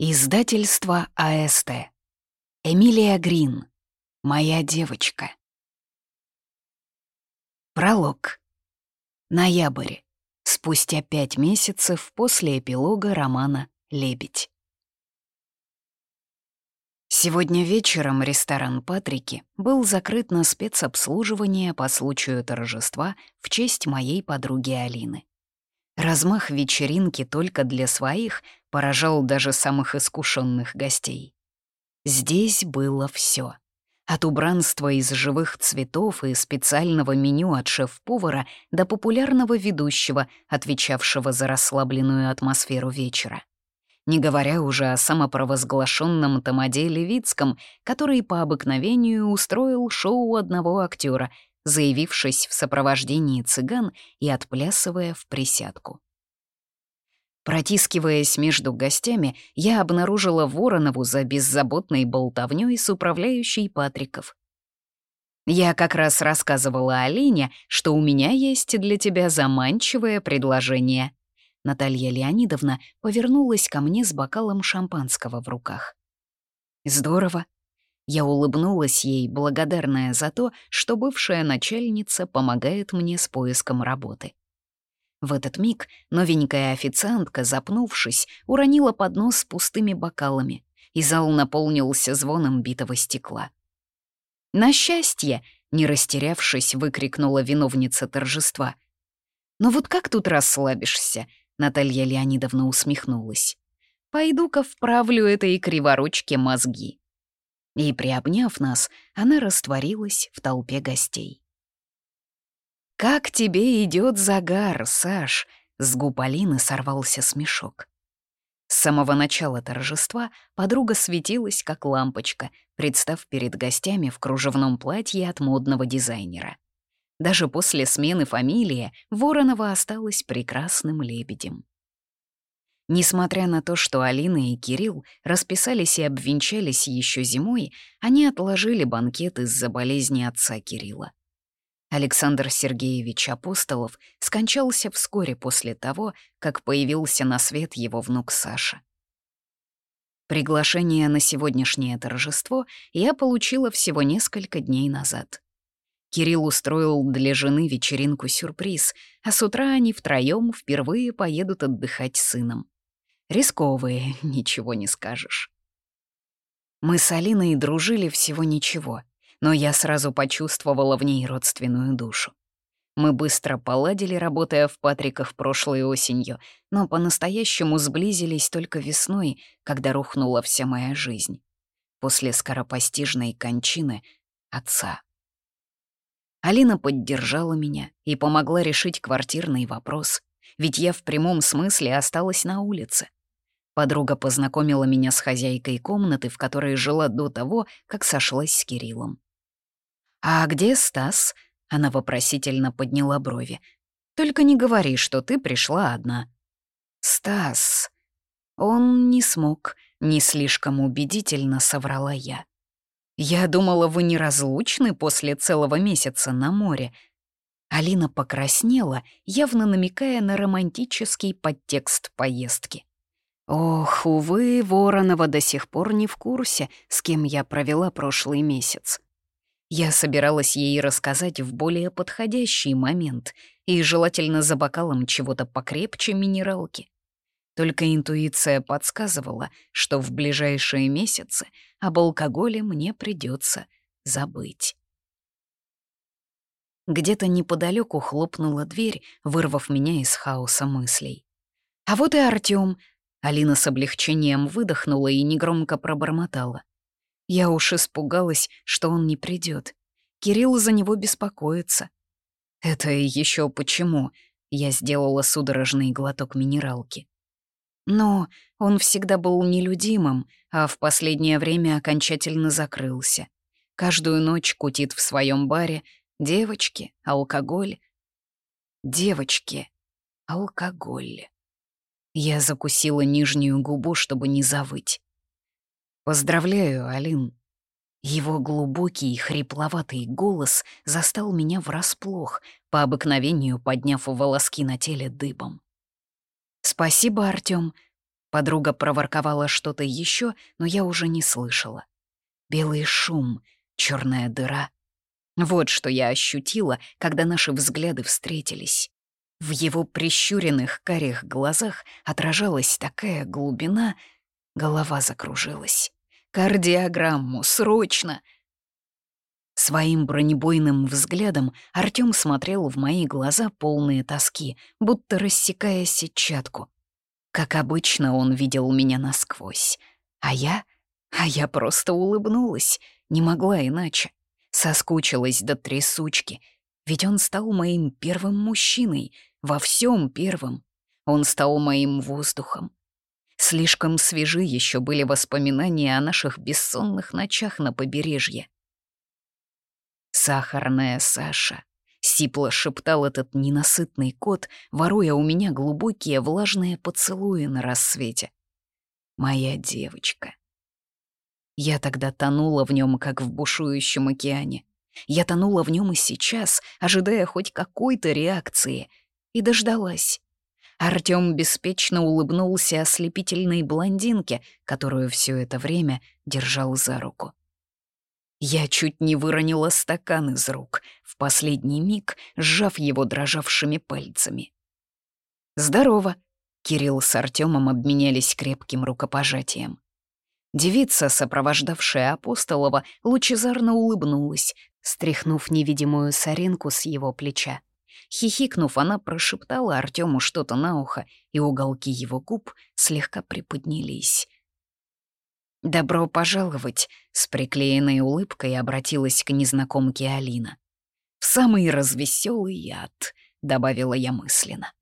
Издательство АСТ. Эмилия Грин. Моя девочка. Пролог. Ноябрь. Спустя пять месяцев после эпилога романа «Лебедь». Сегодня вечером ресторан «Патрики» был закрыт на спецобслуживание по случаю торжества в честь моей подруги Алины. Размах вечеринки только для своих поражал даже самых искушенных гостей. Здесь было все. От убранства из живых цветов и специального меню от шеф-повара до популярного ведущего, отвечавшего за расслабленную атмосферу вечера. Не говоря уже о самопровозглашенном Тамаде Левицком, который по обыкновению устроил шоу одного актера, заявившись в сопровождении цыган и отплясывая в присядку. Протискиваясь между гостями, я обнаружила Воронову за беззаботной болтовнёй с управляющей Патриков. Я как раз рассказывала Алине, что у меня есть для тебя заманчивое предложение. Наталья Леонидовна повернулась ко мне с бокалом шампанского в руках. Здорово. Я улыбнулась ей, благодарная за то, что бывшая начальница помогает мне с поиском работы. В этот миг новенькая официантка, запнувшись, уронила поднос с пустыми бокалами, и зал наполнился звоном битого стекла. «На счастье!» — не растерявшись, выкрикнула виновница торжества. «Но вот как тут расслабишься?» — Наталья Леонидовна усмехнулась. «Пойду-ка вправлю этой криворучке мозги». И, приобняв нас, она растворилась в толпе гостей. «Как тебе идет загар, Саш?» — с губ Алины сорвался смешок. С самого начала торжества подруга светилась, как лампочка, представ перед гостями в кружевном платье от модного дизайнера. Даже после смены фамилии Воронова осталась прекрасным лебедем. Несмотря на то, что Алина и Кирилл расписались и обвенчались еще зимой, они отложили банкет из-за болезни отца Кирилла. Александр Сергеевич Апостолов скончался вскоре после того, как появился на свет его внук Саша. Приглашение на сегодняшнее торжество я получила всего несколько дней назад. Кирилл устроил для жены вечеринку-сюрприз, а с утра они втроём впервые поедут отдыхать с сыном. Рисковые, ничего не скажешь. Мы с Алиной дружили всего ничего — но я сразу почувствовала в ней родственную душу. Мы быстро поладили, работая в Патриках прошлой осенью, но по-настоящему сблизились только весной, когда рухнула вся моя жизнь. После скоропостижной кончины отца. Алина поддержала меня и помогла решить квартирный вопрос, ведь я в прямом смысле осталась на улице. Подруга познакомила меня с хозяйкой комнаты, в которой жила до того, как сошлась с Кириллом. «А где Стас?» — она вопросительно подняла брови. «Только не говори, что ты пришла одна». «Стас...» Он не смог, не слишком убедительно соврала я. «Я думала, вы неразлучны после целого месяца на море». Алина покраснела, явно намекая на романтический подтекст поездки. Ох, увы, Воронова до сих пор не в курсе, с кем я провела прошлый месяц. Я собиралась ей рассказать в более подходящий момент и желательно за бокалом чего-то покрепче минералки. Только интуиция подсказывала, что в ближайшие месяцы об алкоголе мне придется забыть. Где-то неподалеку хлопнула дверь, вырвав меня из хаоса мыслей. А вот и Артём. Алина с облегчением выдохнула и негромко пробормотала. Я уж испугалась, что он не придет. Кирилл за него беспокоится. Это еще почему? Я сделала судорожный глоток минералки. Но он всегда был нелюдимым, а в последнее время окончательно закрылся. Каждую ночь кутит в своем баре девочки, алкоголь. Девочки, алкоголь. Я закусила нижнюю губу, чтобы не завыть. «Поздравляю, Алин». Его глубокий и хрипловатый голос застал меня врасплох, по обыкновению подняв волоски на теле дыбом. «Спасибо, Артём. Подруга проворковала что-то еще, но я уже не слышала. Белый шум, черная дыра. Вот что я ощутила, когда наши взгляды встретились. В его прищуренных карих глазах отражалась такая глубина, голова закружилась. «Кардиограмму, срочно!» Своим бронебойным взглядом Артём смотрел в мои глаза полные тоски, будто рассекая сетчатку. Как обычно, он видел меня насквозь. А я... А я просто улыбнулась, не могла иначе. Соскучилась до трясучки, ведь он стал моим первым мужчиной, во всем первым. Он стал моим воздухом. Слишком свежи еще были воспоминания о наших бессонных ночах на побережье. «Сахарная Саша», — сипло шептал этот ненасытный кот, воруя у меня глубокие влажные поцелуи на рассвете. «Моя девочка». Я тогда тонула в нем, как в бушующем океане. Я тонула в нем и сейчас, ожидая хоть какой-то реакции, и дождалась. Артём беспечно улыбнулся ослепительной блондинке, которую все это время держал за руку. Я чуть не выронила стакан из рук, в последний миг сжав его дрожавшими пальцами. «Здорово!» — Кирилл с Артемом обменялись крепким рукопожатием. Девица, сопровождавшая Апостолова, лучезарно улыбнулась, стряхнув невидимую соринку с его плеча. Хихикнув, она прошептала Артему что-то на ухо, и уголки его губ слегка приподнялись. «Добро пожаловать!» — с приклеенной улыбкой обратилась к незнакомке Алина. «В самый развеселый яд», — добавила я мысленно.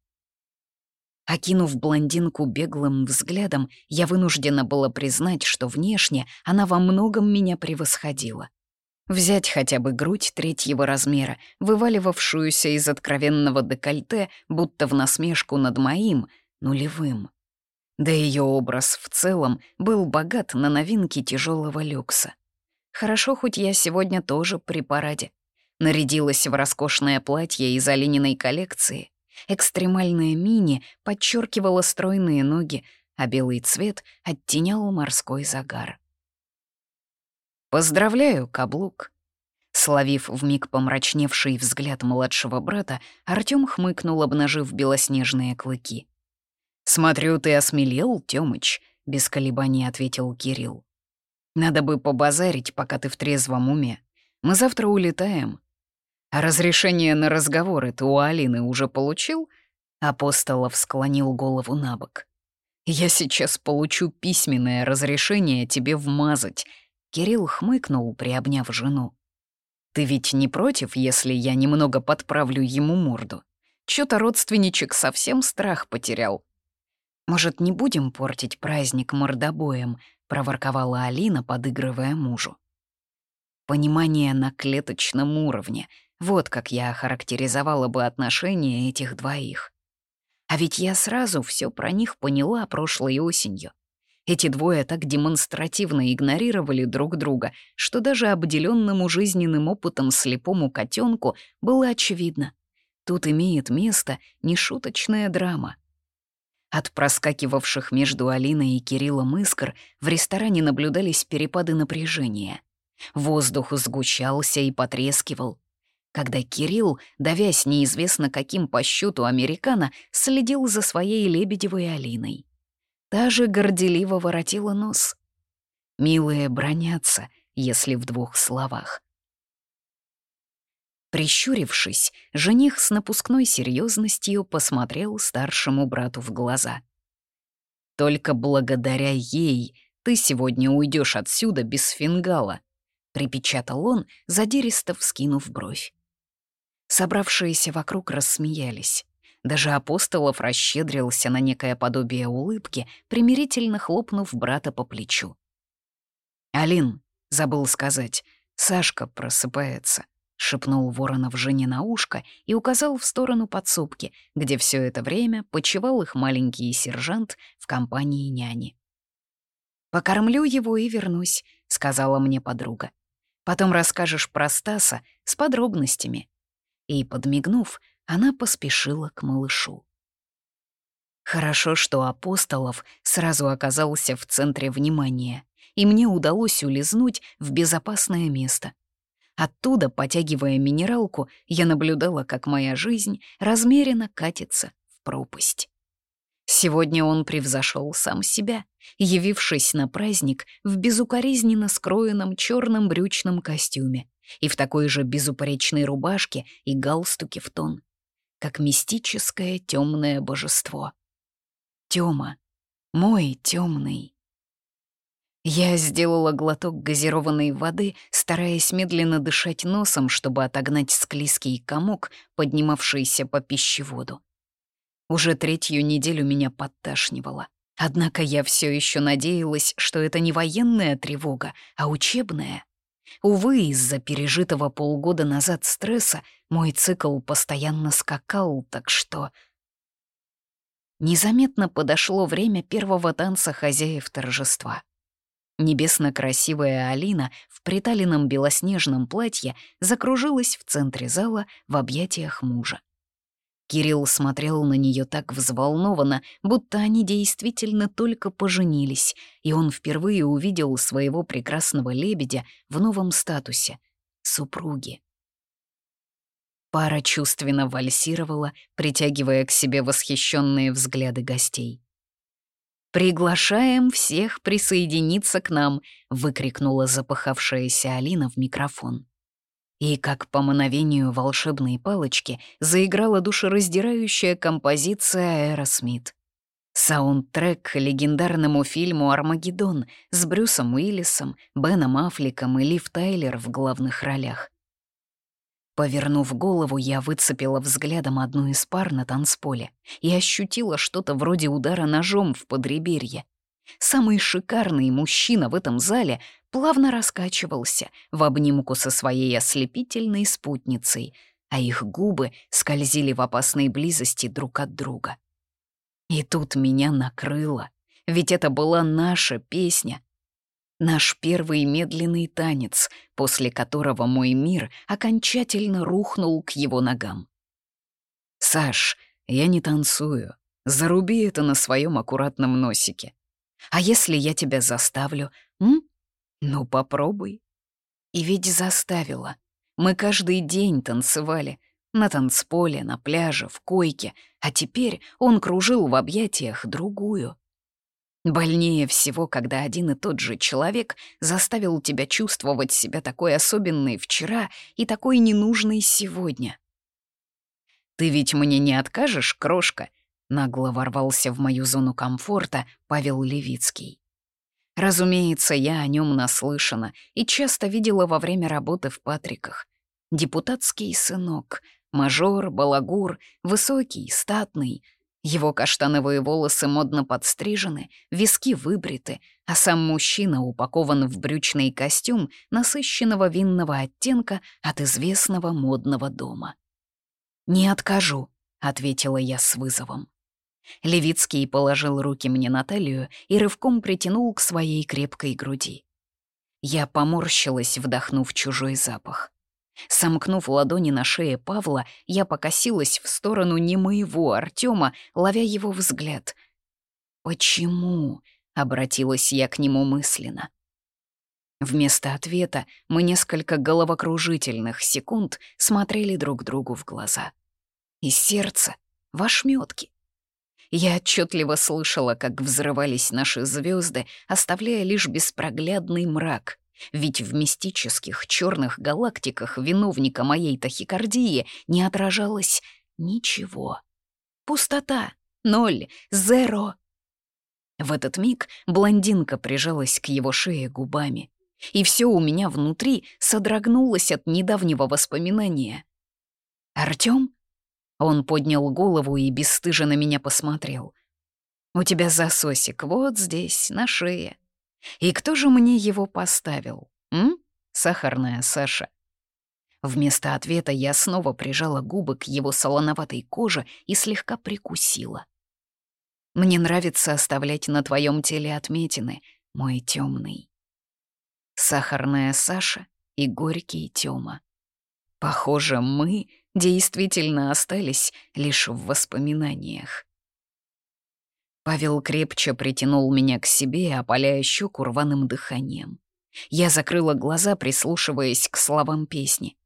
Окинув блондинку беглым взглядом, я вынуждена была признать, что внешне она во многом меня превосходила. Взять хотя бы грудь третьего размера, вываливавшуюся из откровенного декольте, будто в насмешку над моим, нулевым. Да ее образ в целом был богат на новинки тяжелого люкса. Хорошо, хоть я сегодня тоже при параде. Нарядилась в роскошное платье из Олениной коллекции. Экстремальное мини подчеркивало стройные ноги, а белый цвет оттенял морской загар. «Поздравляю, каблук!» Словив вмиг помрачневший взгляд младшего брата, Артём хмыкнул, обнажив белоснежные клыки. «Смотрю, ты осмелел, Тёмыч», — без колебаний ответил Кирилл. «Надо бы побазарить, пока ты в трезвом уме. Мы завтра улетаем». «А разрешение на разговоры ты у Алины уже получил?» Апостолов склонил голову на бок. «Я сейчас получу письменное разрешение тебе вмазать», — Кирилл хмыкнул, приобняв жену. «Ты ведь не против, если я немного подправлю ему морду? Чё-то родственничек совсем страх потерял. «Может, не будем портить праздник мордобоем?» — проворковала Алина, подыгрывая мужу. Понимание на клеточном уровне — вот как я охарактеризовала бы отношения этих двоих. А ведь я сразу все про них поняла прошлой осенью. Эти двое так демонстративно игнорировали друг друга, что даже обделенному жизненным опытом слепому котенку было очевидно. Тут имеет место нешуточная драма — от проскакивавших между Алиной и Кириллом искр в ресторане наблюдались перепады напряжения. Воздух сгущался и потрескивал. Когда Кирилл, давясь неизвестно каким по счету американо, следил за своей Лебедевой Алиной. Та же горделиво воротила нос. «Милые бронятся», если в двух словах. Прищурившись, жених с напускной серьезностью посмотрел старшему брату в глаза. «Только благодаря ей ты сегодня уйдешь отсюда без фингала», — припечатал он, задиристо вскинув бровь. Собравшиеся вокруг рассмеялись. Даже Апостолов расщедрился на некое подобие улыбки, примирительно хлопнув брата по плечу. «Алин», — забыл сказать, — «Сашка просыпается». — шепнул Воронов жене на ушко и указал в сторону подсобки, где все это время почевал их маленький сержант в компании няни. «Покормлю его и вернусь», — сказала мне подруга. «Потом расскажешь про Стаса с подробностями». И, подмигнув, она поспешила к малышу. Хорошо, что Апостолов сразу оказался в центре внимания, и мне удалось улизнуть в безопасное место. Оттуда, потягивая минералку, я наблюдала, как моя жизнь размеренно катится в пропасть. Сегодня он превзошел сам себя, явившись на праздник в безукоризненно скроенном черном брючном костюме и в такой же безупречной рубашке и галстуке в тон, как мистическое темное божество. Тёма, мой темный. Я сделала глоток газированной воды, стараясь медленно дышать носом, чтобы отогнать склизкий комок, поднимавшийся по пищеводу. Уже третью неделю меня подташнивало. Однако я все еще надеялась, что это не военная тревога, а учебная. Увы, из-за пережитого полгода назад стресса мой цикл постоянно скакал, так что Незаметно подошло время первого танца хозяев торжества. Небесно красивая Алина в приталенном белоснежном платье закружилась в центре зала в объятиях мужа. Кирилл смотрел на нее так взволнованно, будто они действительно только поженились, и он впервые увидел своего прекрасного лебедя в новом статусе — супруги. Пара чувственно вальсировала, притягивая к себе восхищенные взгляды гостей. «Приглашаем всех присоединиться к нам!» — выкрикнула запыхавшаяся Алина в микрофон. И как по мановению волшебной палочки заиграла душераздирающая композиция Аэросмит. Саундтрек к легендарному фильму «Армагеддон» с Брюсом Уиллисом, Беном Аффлеком и Лив Тайлер в главных ролях. Повернув голову, я выцепила взглядом одну из пар на танцполе и ощутила что-то вроде удара ножом в подреберье. Самый шикарный мужчина в этом зале плавно раскачивался в обнимку со своей ослепительной спутницей, а их губы скользили в опасной близости друг от друга. И тут меня накрыло, ведь это была наша песня, Наш первый медленный танец, после которого мой мир окончательно рухнул к его ногам. «Саш, я не танцую. Заруби это на своем аккуратном носике. А если я тебя заставлю, м? Ну, попробуй». И ведь заставила. Мы каждый день танцевали. На танцполе, на пляже, в койке. А теперь он кружил в объятиях другую. Больнее всего, когда один и тот же человек заставил тебя чувствовать себя такой особенной вчера и такой ненужной сегодня. «Ты ведь мне не откажешь, крошка?» — нагло ворвался в мою зону комфорта Павел Левицкий. Разумеется, я о нем наслышана и часто видела во время работы в Патриках. Депутатский сынок, мажор, балагур, высокий, статный — его каштановые волосы модно подстрижены, виски выбриты, а сам мужчина упакован в брючный костюм насыщенного винного оттенка от известного модного дома. «Не откажу», — ответила я с вызовом. Левицкий положил руки мне на талию и рывком притянул к своей крепкой груди. Я поморщилась, вдохнув чужой запах. Сомкнув ладони на шее Павла, я покосилась в сторону не моего Артема, ловя его взгляд. «Почему?» — обратилась я к нему мысленно. Вместо ответа мы несколько головокружительных секунд смотрели друг другу в глаза. И сердце в ошметке. Я отчетливо слышала, как взрывались наши звезды, оставляя лишь беспроглядный мрак — ведь в мистических черных галактиках виновника моей тахикардии не отражалось ничего. Пустота, ноль, зеро. В этот миг блондинка прижалась к его шее губами, и все у меня внутри содрогнулось от недавнего воспоминания. «Артём?» Он поднял голову и бесстыже на меня посмотрел. «У тебя засосик вот здесь, на шее. И кто же мне его поставил? М? Сахарная Саша. Вместо ответа я снова прижала губы к его солоноватой коже и слегка прикусила. Мне нравится оставлять на твоем теле отметины, мой темный. Сахарная Саша и горький Тёма. Похоже, мы действительно остались лишь в воспоминаниях. Павел крепче притянул меня к себе, опаляя щеку рваным дыханием. Я закрыла глаза, прислушиваясь к словам песни.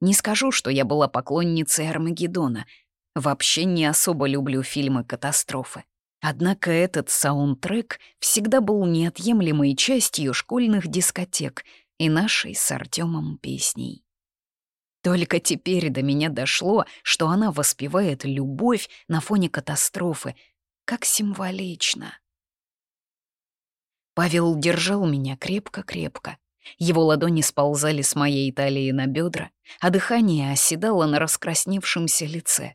Не скажу, что я была поклонницей Армагеддона. Вообще не особо люблю фильмы катастрофы. Однако этот саундтрек всегда был неотъемлемой частью школьных дискотек и нашей с Артемом песней. Только теперь до меня дошло, что она воспевает любовь на фоне катастрофы. Как символично. Павел держал меня крепко-крепко. Его ладони сползали с моей талии на бедра, а дыхание оседало на раскрасневшемся лице.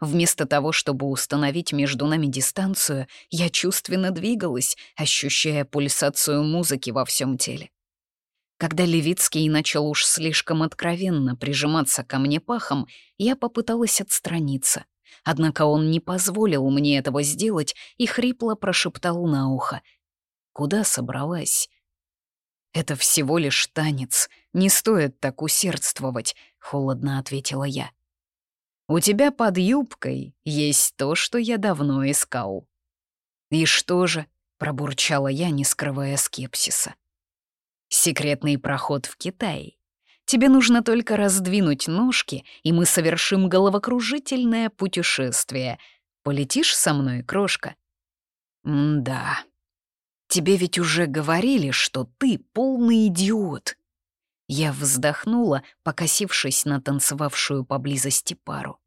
Вместо того, чтобы установить между нами дистанцию, я чувственно двигалась, ощущая пульсацию музыки во всем теле. Когда Левицкий начал уж слишком откровенно прижиматься ко мне пахом, я попыталась отстраниться. Однако он не позволил мне этого сделать и хрипло прошептал на ухо. «Куда собралась?» «Это всего лишь танец, не стоит так усердствовать», — холодно ответила я. У тебя под юбкой есть то, что я давно искал». «И что же?» — пробурчала я, не скрывая скепсиса. «Секретный проход в Китай. Тебе нужно только раздвинуть ножки, и мы совершим головокружительное путешествие. Полетишь со мной, крошка?» «М-да. Тебе ведь уже говорили, что ты полный идиот. Я вздохнула, покосившись на танцевавшую поблизости пару.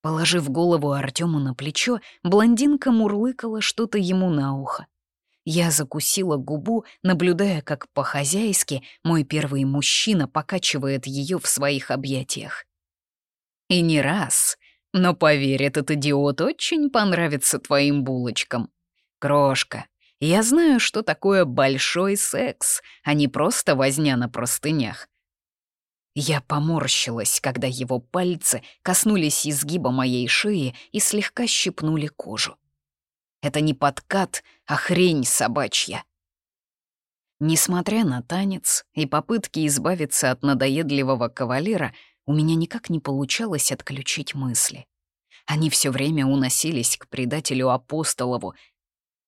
Положив голову Артему на плечо, блондинка мурлыкала что-то ему на ухо. Я закусила губу, наблюдая, как по-хозяйски мой первый мужчина покачивает ее в своих объятиях. И не раз, но поверь, этот идиот очень понравится твоим булочкам. Крошка, я знаю, что такое большой секс, а не просто возня на простынях. Я поморщилась, когда его пальцы коснулись изгиба моей шеи и слегка щипнули кожу. Это не подкат, а хрень собачья. Несмотря на танец и попытки избавиться от надоедливого кавалера, у меня никак не получалось отключить мысли. Они все время уносились к предателю Апостолову,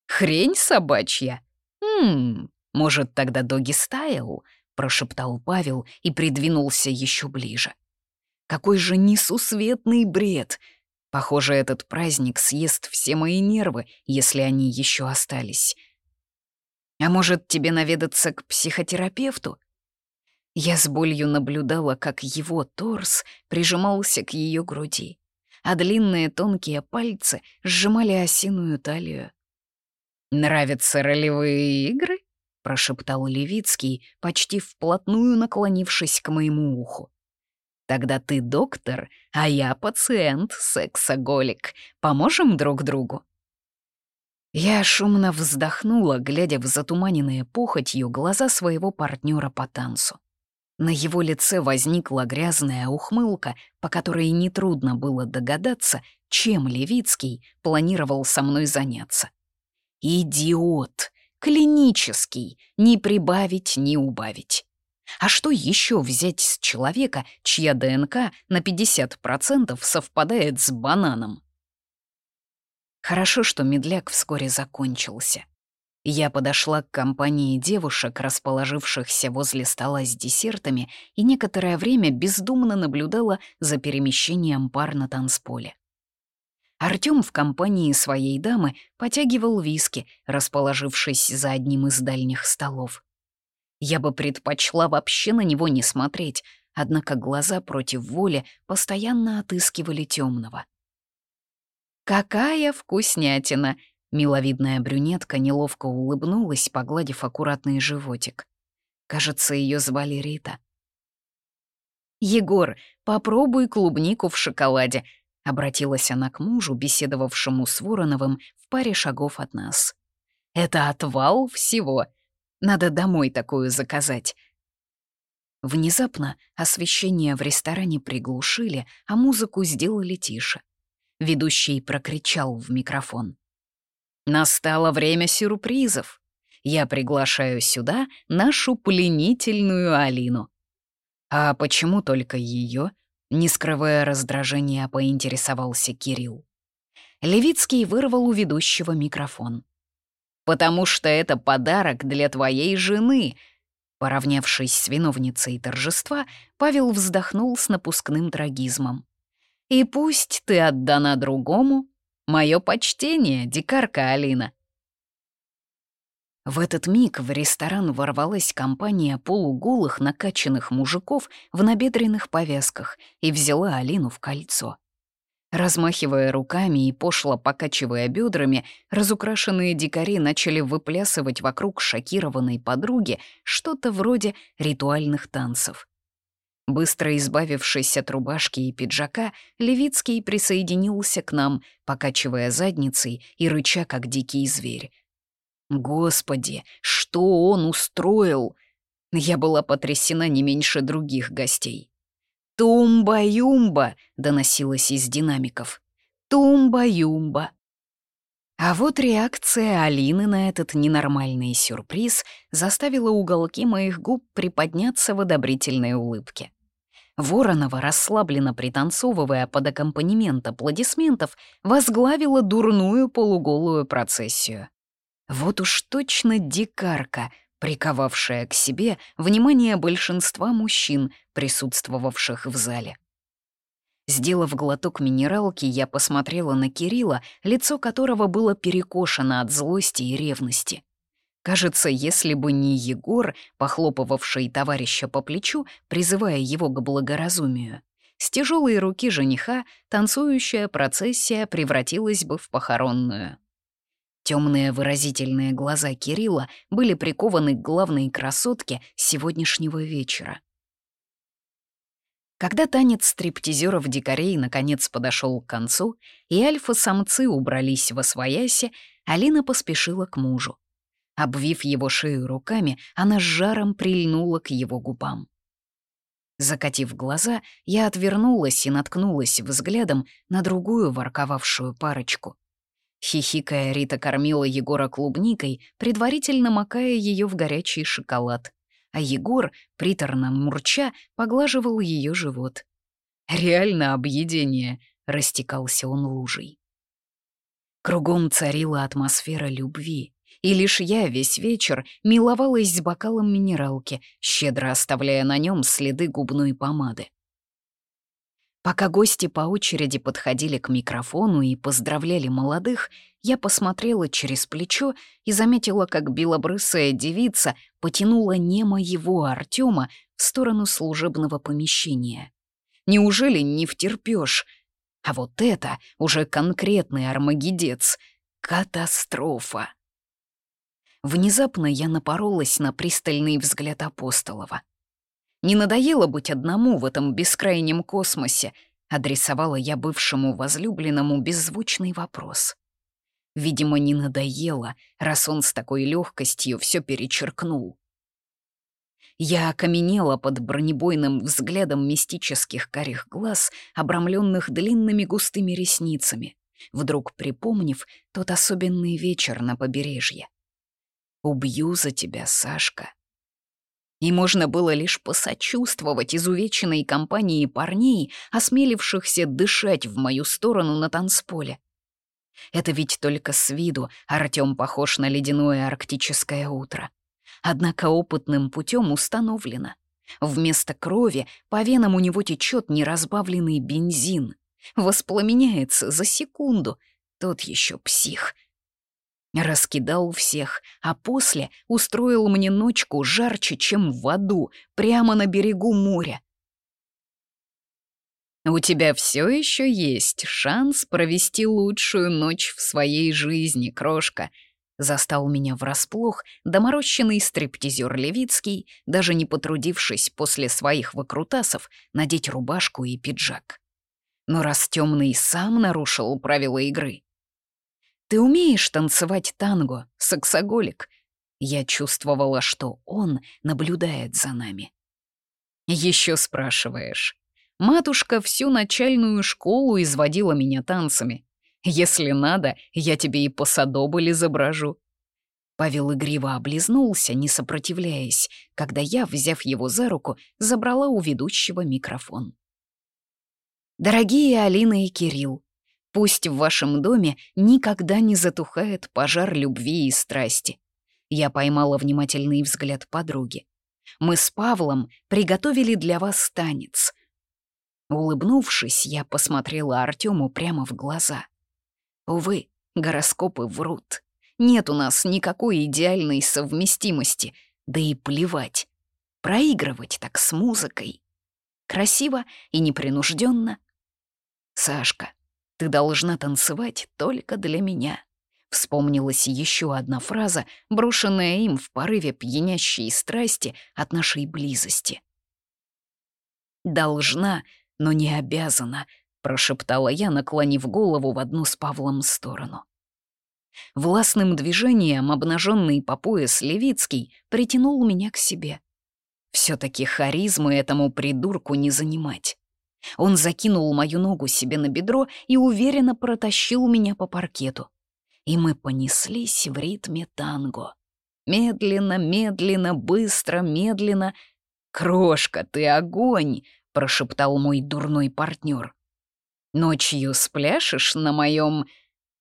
Хрень собачья? Хм, может, тогда доги стайл? прошептал Павел и придвинулся еще ближе. Какой же несусветный бред! Похоже, этот праздник съест все мои нервы, если они еще остались. А может, тебе наведаться к психотерапевту? Я с болью наблюдала, как его торс прижимался к ее груди, а длинные тонкие пальцы сжимали осиную талию. «Нравятся ролевые игры?» — прошептал Левицкий, почти вплотную наклонившись к моему уху. «Тогда ты доктор, а я пациент, сексоголик. Поможем друг другу?» Я шумно вздохнула, глядя в затуманенные похотью глаза своего партнера по танцу. На его лице возникла грязная ухмылка, по которой нетрудно было догадаться, чем Левицкий планировал со мной заняться. Идиот! Клинический! Ни прибавить, ни убавить. А что еще взять с человека, чья ДНК на 50% совпадает с бананом? Хорошо, что медляк вскоре закончился. Я подошла к компании девушек, расположившихся возле стола с десертами, и некоторое время бездумно наблюдала за перемещением пар на танцполе. Артём в компании своей дамы потягивал виски, расположившись за одним из дальних столов. Я бы предпочла вообще на него не смотреть, однако глаза против воли постоянно отыскивали темного. «Какая вкуснятина!» — миловидная брюнетка неловко улыбнулась, погладив аккуратный животик. Кажется, ее звали Рита. «Егор, попробуй клубнику в шоколаде», Обратилась она к мужу, беседовавшему с Вороновым в паре шагов от нас. «Это отвал всего. Надо домой такую заказать». Внезапно освещение в ресторане приглушили, а музыку сделали тише. Ведущий прокричал в микрофон. «Настало время сюрпризов. Я приглашаю сюда нашу пленительную Алину». «А почему только ее? Не скрывая раздражения, поинтересовался Кирилл. Левицкий вырвал у ведущего микрофон. «Потому что это подарок для твоей жены!» Поравнявшись с виновницей торжества, Павел вздохнул с напускным трагизмом. «И пусть ты отдана другому. Мое почтение, дикарка Алина!» В этот миг в ресторан ворвалась компания полуголых накачанных мужиков в набедренных повязках и взяла Алину в кольцо. Размахивая руками и пошло покачивая бедрами, разукрашенные дикари начали выплясывать вокруг шокированной подруги что-то вроде ритуальных танцев. Быстро избавившись от рубашки и пиджака, Левицкий присоединился к нам, покачивая задницей и рыча, как дикий зверь. Господи, что он устроил? Я была потрясена не меньше других гостей. «Тумба-юмба!» — доносилось из динамиков. «Тумба-юмба!» А вот реакция Алины на этот ненормальный сюрприз заставила уголки моих губ приподняться в одобрительной улыбке. Воронова, расслабленно пританцовывая под аккомпанемент аплодисментов, возглавила дурную полуголую процессию. Вот уж точно дикарка, приковавшая к себе внимание большинства мужчин, присутствовавших в зале. Сделав глоток минералки, я посмотрела на Кирилла, лицо которого было перекошено от злости и ревности. Кажется, если бы не Егор, похлопывавший товарища по плечу, призывая его к благоразумию, с тяжелой руки жениха танцующая процессия превратилась бы в похоронную. Темные выразительные глаза Кирилла были прикованы к главной красотке сегодняшнего вечера. Когда танец стриптизеров-дикарей наконец подошел к концу, и альфа-самцы убрались во своясе, Алина поспешила к мужу. Обвив его шею руками, она с жаром прильнула к его губам. Закатив глаза, я отвернулась и наткнулась взглядом на другую ворковавшую парочку. Хихикая, Рита кормила Егора клубникой, предварительно макая ее в горячий шоколад. А Егор, приторно мурча, поглаживал ее живот. «Реально объедение!» — растекался он лужей. Кругом царила атмосфера любви, и лишь я весь вечер миловалась с бокалом минералки, щедро оставляя на нем следы губной помады. Пока гости по очереди подходили к микрофону и поздравляли молодых, я посмотрела через плечо и заметила, как белобрысая девица потянула не моего Артема в сторону служебного помещения. Неужели не втерпёшь? А вот это уже конкретный армагедец. Катастрофа. Внезапно я напоролась на пристальный взгляд Апостолова. Не надоело быть одному в этом бескрайнем космосе? Адресовала я бывшему возлюбленному беззвучный вопрос. Видимо, не надоело, раз он с такой легкостью все перечеркнул. Я окаменела под бронебойным взглядом мистических карих глаз, обрамленных длинными густыми ресницами, вдруг припомнив тот особенный вечер на побережье. «Убью за тебя, Сашка», и можно было лишь посочувствовать изувеченной компании парней, осмелившихся дышать в мою сторону на танцполе. Это ведь только с виду Артём похож на ледяное арктическое утро. Однако опытным путем установлено. Вместо крови по венам у него течет неразбавленный бензин. Воспламеняется за секунду. Тот еще псих. Раскидал всех, а после устроил мне ночку жарче, чем в аду, прямо на берегу моря. «У тебя все еще есть шанс провести лучшую ночь в своей жизни, крошка», Застал меня врасплох доморощенный стриптизер Левицкий, даже не потрудившись после своих выкрутасов надеть рубашку и пиджак. Но раз темный сам нарушил правила игры, ты умеешь танцевать танго, саксоголик?» Я чувствовала, что он наблюдает за нами. Еще спрашиваешь. Матушка всю начальную школу изводила меня танцами. Если надо, я тебе и посадобль изображу. Павел игриво облизнулся, не сопротивляясь, когда я, взяв его за руку, забрала у ведущего микрофон. «Дорогие Алина и Кирилл, Пусть в вашем доме никогда не затухает пожар любви и страсти. Я поймала внимательный взгляд подруги. Мы с Павлом приготовили для вас танец. Улыбнувшись, я посмотрела Артему прямо в глаза. Увы, гороскопы врут. Нет у нас никакой идеальной совместимости, да и плевать. Проигрывать так с музыкой. Красиво и непринужденно. Сашка, ты должна танцевать только для меня. Вспомнилась еще одна фраза, брошенная им в порыве пьянящей страсти от нашей близости. «Должна, но не обязана», — прошептала я, наклонив голову в одну с Павлом сторону. Властным движением, обнаженный по пояс Левицкий, притянул меня к себе. все таки харизмы этому придурку не занимать. Он закинул мою ногу себе на бедро и уверенно протащил меня по паркету. И мы понеслись в ритме танго. Медленно, медленно, быстро, медленно. «Крошка, ты огонь!» — прошептал мой дурной партнер. «Ночью спляшешь на моем...»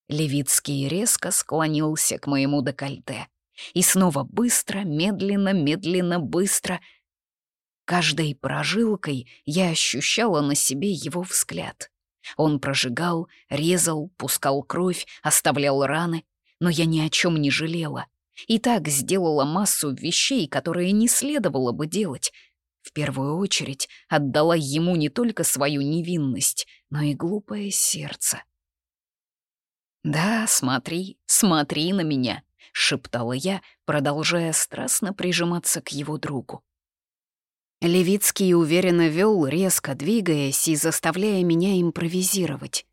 Левицкий резко склонился к моему декольте. И снова быстро, медленно, медленно, быстро — Каждой прожилкой я ощущала на себе его взгляд. Он прожигал, резал, пускал кровь, оставлял раны, но я ни о чем не жалела. И так сделала массу вещей, которые не следовало бы делать. В первую очередь отдала ему не только свою невинность, но и глупое сердце. «Да, смотри, смотри на меня», — шептала я, продолжая страстно прижиматься к его другу. Левицкий уверенно вел, резко двигаясь и заставляя меня импровизировать.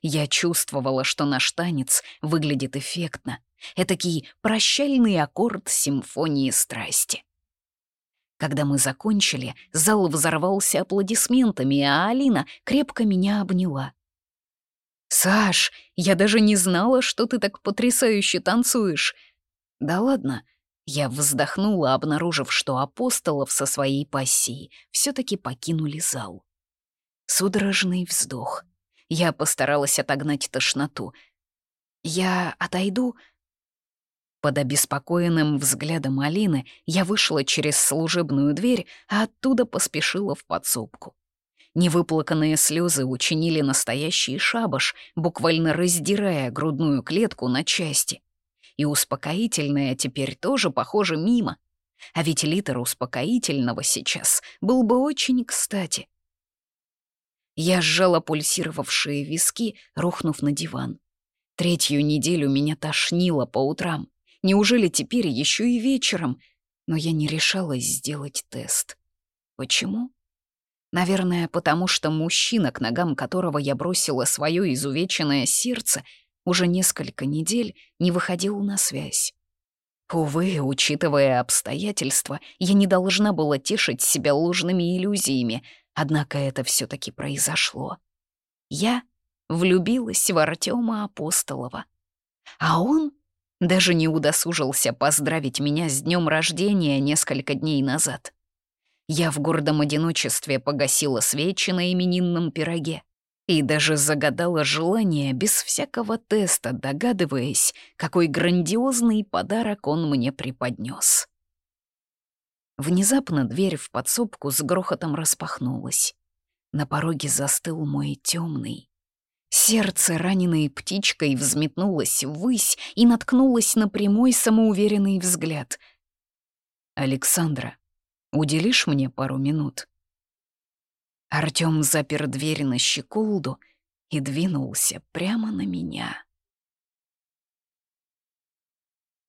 Я чувствовала, что наш танец выглядит эффектно. Этакий прощальный аккорд симфонии страсти. Когда мы закончили, зал взорвался аплодисментами, а Алина крепко меня обняла. «Саш, я даже не знала, что ты так потрясающе танцуешь». «Да ладно, я вздохнула, обнаружив, что апостолов со своей пассией все таки покинули зал. Судорожный вздох. Я постаралась отогнать тошноту. «Я отойду?» Под обеспокоенным взглядом Алины я вышла через служебную дверь, а оттуда поспешила в подсобку. Невыплаканные слезы учинили настоящий шабаш, буквально раздирая грудную клетку на части и успокоительное теперь тоже, похоже, мимо. А ведь литр успокоительного сейчас был бы очень кстати. Я сжала пульсировавшие виски, рухнув на диван. Третью неделю меня тошнило по утрам. Неужели теперь еще и вечером? Но я не решалась сделать тест. Почему? Наверное, потому что мужчина, к ногам которого я бросила свое изувеченное сердце, уже несколько недель не выходил на связь. Увы, учитывая обстоятельства, я не должна была тешить себя ложными иллюзиями, однако это все таки произошло. Я влюбилась в Артема Апостолова. А он даже не удосужился поздравить меня с днем рождения несколько дней назад. Я в гордом одиночестве погасила свечи на именинном пироге и даже загадала желание без всякого теста, догадываясь, какой грандиозный подарок он мне преподнес. Внезапно дверь в подсобку с грохотом распахнулась. На пороге застыл мой темный. Сердце, раненой птичкой, взметнулось ввысь и наткнулось на прямой самоуверенный взгляд. «Александра, уделишь мне пару минут?» Артём запер дверь на щеколду и двинулся прямо на меня.